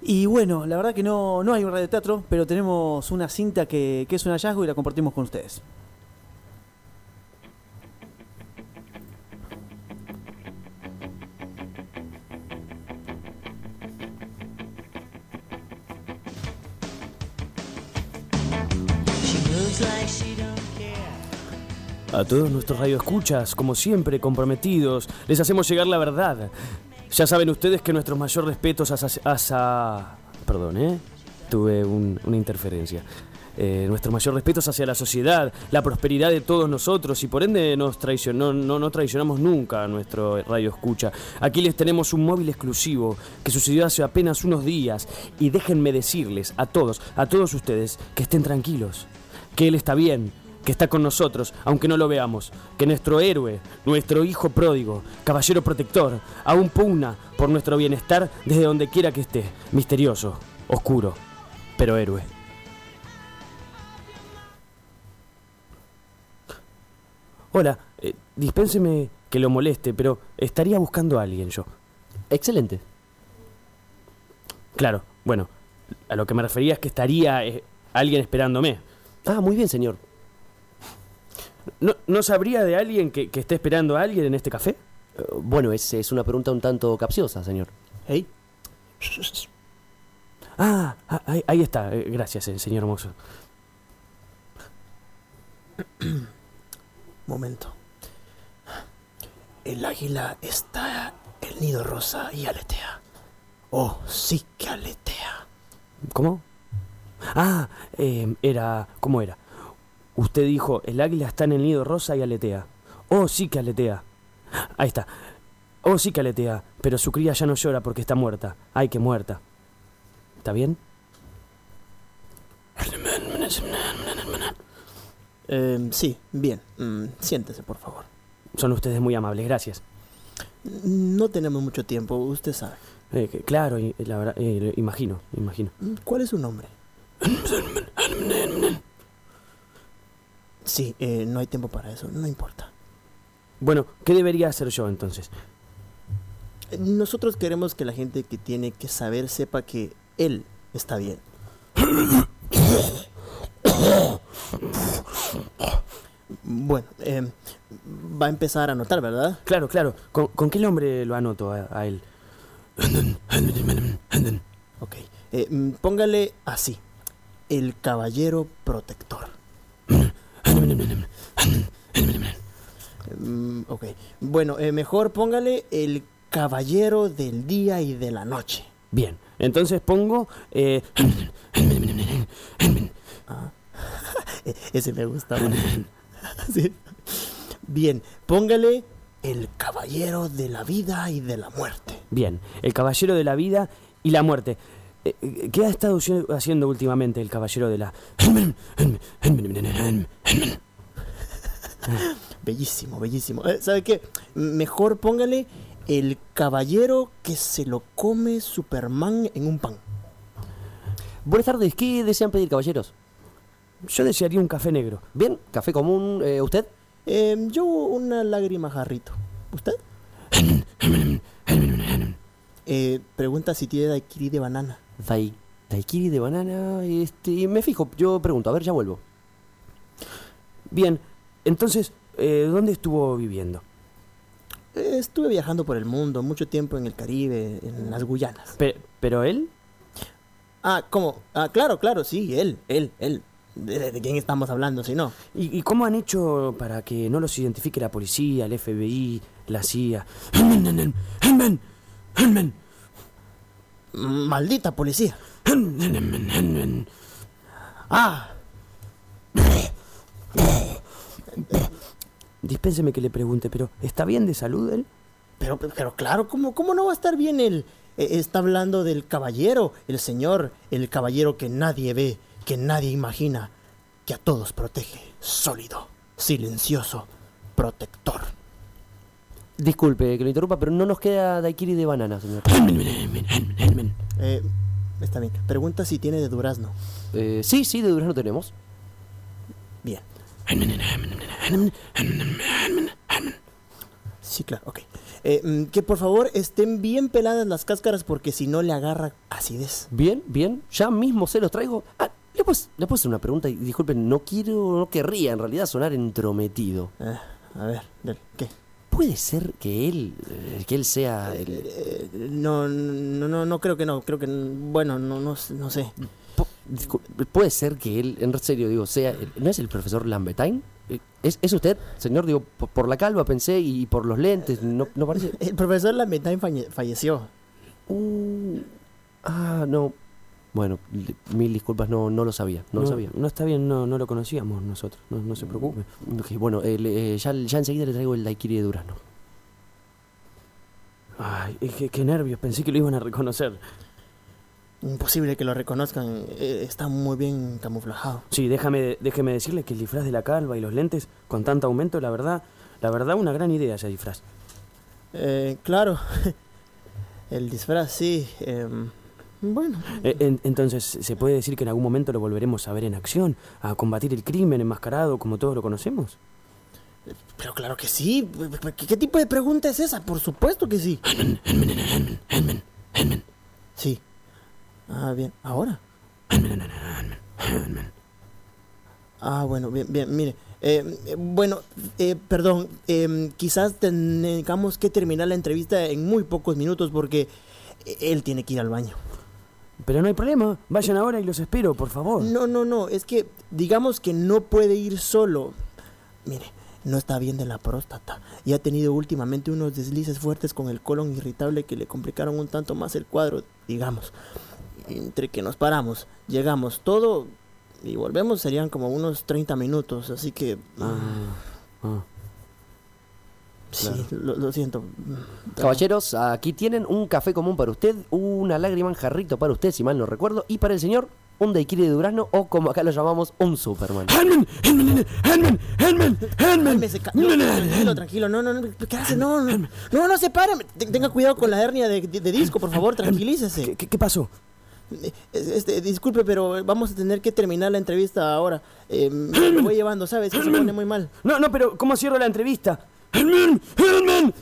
Y bueno, la verdad que no, no hay un radioteatro, pero tenemos una cinta que, que es un hallazgo y la compartimos con ustedes. A todos nuestros radioescuchas, como siempre, comprometidos, les hacemos llegar la verdad. Ya saben ustedes que nuestros mayor respetos hacia... Perdón, ¿eh? Tuve un- una interferencia. Eh, nuestro mayor respeto hacia la sociedad, la prosperidad de todos nosotros y por ende nos traicionó, no, no traicionamos nunca a nuestro radio escucha. Aquí les tenemos un móvil exclusivo que sucedió hace apenas unos días y déjenme decirles a todos, a todos ustedes, que estén tranquilos, que él está bien, que está con nosotros, aunque no lo veamos, que nuestro héroe, nuestro hijo pródigo, caballero protector, aún pugna por nuestro bienestar desde donde quiera que esté, misterioso, oscuro, pero héroe. Hola, eh, dispénseme que lo moleste, pero estaría buscando a alguien yo. Excelente. Claro, bueno, a lo que me refería es que estaría eh, alguien esperándome. Ah, muy bien, señor. ¿No, no sabría de alguien que, que esté esperando a alguien en este café? Eh, bueno, es, es una pregunta un tanto capciosa, señor. Hey, Ah, ah, ahí, ahí está, eh, gracias, eh, señor hermoso. momento. El águila está en el nido rosa y aletea. Oh, sí que aletea. ¿Cómo? Ah, eh, era. ¿Cómo era? Usted dijo: el águila está en el nido rosa y aletea. Oh, sí que aletea. Ahí está. Oh, sí que aletea. Pero su cría ya no llora porque está muerta. Ay, que muerta. ¿Está bien? Eh, sí, bien. Mm, siéntese, por favor. Son ustedes muy amables, gracias. No tenemos mucho tiempo, usted sabe. Eh, que- claro, y- la verdad, eh, imagino, imagino. ¿Cuál es su nombre? Sí, eh, no hay tiempo para eso, no importa. Bueno, ¿qué debería hacer yo entonces? Nosotros queremos que la gente que tiene que saber sepa que él está bien. Bueno, eh, va a empezar a anotar, ¿verdad? Claro, claro. ¿Con, con qué nombre lo anoto a, a él? Ok. Eh, mm, póngale así. El caballero protector. Mm, ok. Bueno, eh, mejor póngale el caballero del día y de la noche. Bien, entonces pongo... eh, Ese me gusta. Sí. Bien, póngale el caballero de la vida y de la muerte. bien, el caballero de la vida y la muerte. ¿Qué ha estado haci- haciendo últimamente el caballero de la... Bellísimo, bellísimo. Eh, ¿Sabe qué? Mejor póngale el caballero que se lo come Superman en un pan. Buenas tardes, ¿qué desean pedir, caballeros? Yo desearía un café negro. Bien, café común, eh, ¿usted? Eh, yo una lágrima jarrito. ¿Usted? Eh, pregunta si tiene daiquiri de banana. Dai, daiquiri de banana, este, me fijo, yo pregunto, a ver, ya vuelvo. Bien, entonces, eh, ¿dónde estuvo viviendo? Eh, estuve viajando por el mundo, mucho tiempo en el Caribe, en las Guyanas. Pe- ¿Pero él? Ah, ¿cómo? Ah, claro, claro, sí, él, él, él. ¿De, de quién estamos hablando si no? ¿Y, y cómo han hecho para que no los identifique la policía, el FBI, la CIA? Maldita policía. Ah, Dispénseme que le pregunte, pero ¿está bien de salud él? pero, pero claro, ¿cómo, ¿cómo no va a estar bien él? Eh, está hablando del caballero, el señor, el caballero que nadie ve, que nadie imagina, que a todos protege, sólido, silencioso, protector. Disculpe que lo interrumpa, pero no nos queda daiquiri de banana, señor. Eh, está bien. Pregunta si tiene de durazno. Eh, sí, sí, de durazno tenemos. Bien. Sí, claro, ok. Eh, mm, que por favor estén bien peladas las cáscaras porque si no le agarra acidez. Bien, bien, ya mismo se los traigo. Ah, le puedo, le puedo hacer una pregunta y disculpen, no quiero, no querría en realidad sonar entrometido. Ah, a ver, ¿qué? ¿Puede ser que él, eh, que él sea el... No, no, no, no creo que no. Creo que, bueno, no, no, no sé. ¿Puede ser que él, en serio digo, sea, el- ¿no es el profesor Lambertine? Eh, ¿Es, es usted, señor? Digo, por, la calva pensé y por los lentes, ¿no, no parece? El profesor Lamentine falle- falleció. Uh, ah, no. Bueno, mil disculpas, no, no lo sabía, no, lo sabía. No está bien, no, no lo conocíamos nosotros. No, no se preocupe. Ok, bueno, eh, le- eh, ya, ya enseguida le traigo el daiquiri de durazno. Ay, qué, qué nervios, pensé que lo iban a reconocer. Imposible que lo reconozcan. eh, está muy bien camuflajado. Sí, déjame, déjeme decirle que el disfraz de la calva y los lentes, con tanto aumento, la verdad, la verdad, una gran idea ese disfraz. Eh, claro. El disfraz, sí. Bueno. Eh, en- entonces, ¿se puede decir que en algún momento lo volveremos a ver en acción? ¿A combatir el crimen enmascarado como todos lo conocemos? Pero claro que sí. ¿Qué, qué tipo de pregunta es esa? Por supuesto que sí. Sí. Ah, bien. ¿Ahora? Ah, bueno, bien, bien, mire. eh, eh, bueno, eh, perdón, em, quizás tengamos que terminar la entrevista en muy pocos minutos porque eh, él tiene que ir al baño. Pero no hay problema, vayan ahora y los espero, por favor. No, no, no, es que digamos que no puede ir solo. Mire, no está bien de la próstata y ha tenido últimamente unos deslices fuertes con el colon irritable que le complicaron un tanto más el cuadro, digamos. Entre que nos paramos, llegamos, todo y volvemos serían como unos 30 minutos, así que Ah, ah. Sí, claro. lo, lo siento. Caballeros, aquí tienen un café común para usted, una lágrima en jarrito para usted, si mal no recuerdo, y para el señor, un daiquiri de durazno o como acá lo llamamos, un Superman. ¡Hanman! ¡Hanman! ¡Hanman! ¡Hanman! ¡Hanman! Cálmese, ca- no, tranquilo, tranquilo, no, no, no, ¿qué hace? No, no, no, no se pare, Te- tenga cuidado con la hernia de, de- de disco, por favor, tranquilícese. ¿Qué, qué, pasó? Eh, Este, disculpe, pero vamos a tener que terminar la entrevista ahora. Eh, me voy llevando, ¿sabes? Que se pone muy mal. No, no, pero ¿cómo cierro la entrevista? ¡Hanman!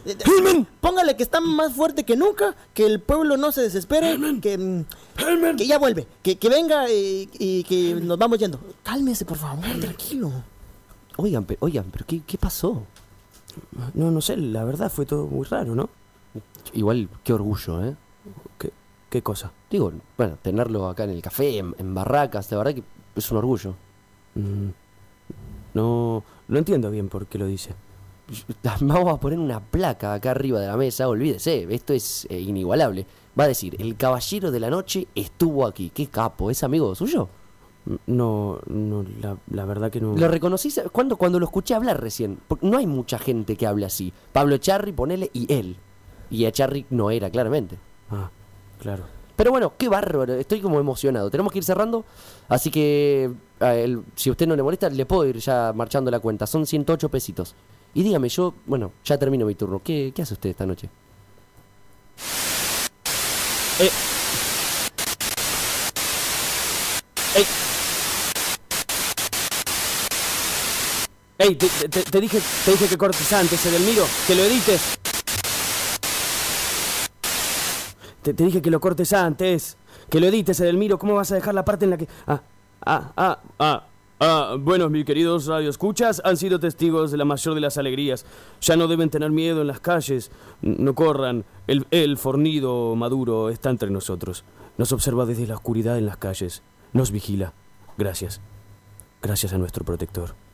Eh, ¡Hanman! Póngale que está más fuerte que nunca, que el pueblo no se desespere, que, que ya vuelve, que, que venga y, y que nos vamos yendo. Cálmese, por favor, tranquilo. Oigan, pero, oigan, pero ¿qué, qué pasó? No, no sé, la verdad fue todo muy raro, ¿no? Igual, qué orgullo, ¿eh? ¿Qué, qué cosa? Digo, bueno, tenerlo acá en el café, en, en barracas, de verdad que es un orgullo. Mm, no, no entiendo bien por qué lo dice. Vamos a poner una placa acá arriba de la mesa, olvídese, esto es eh, inigualable. Va a decir, el caballero de la noche estuvo aquí. Qué capo, ¿es amigo suyo? No, no, la, la verdad que no. Lo reconocí cuando, cuando lo escuché hablar recién. Porque no hay mucha gente que hable así. Pablo Charri, ponele, y él. Y a Charri no era, claramente. Ah, claro. Pero bueno, qué bárbaro, estoy como emocionado. Tenemos que ir cerrando, así que a él, si usted no le molesta, le puedo ir ya marchando la cuenta. Son 108 pesitos. Y dígame, yo, bueno, ya termino mi turno. ¿Qué, qué hace usted esta noche? Eh. ¡Ey! ¡Ey! Te, te- te dije, te dije que cortes antes, Edelmiro, que lo edites. Te, te dije que lo cortes antes, que lo edites, Edelmiro. ¿Cómo vas a dejar la parte en la que. Ah, ah, ah, ah. Ah, bueno, mis queridos radioescuchas han sido testigos de la mayor de las alegrías. Ya no deben tener miedo en las calles. No corran. El, el fornido maduro está entre nosotros. Nos observa desde la oscuridad en las calles. Nos vigila. Gracias. Gracias a nuestro protector.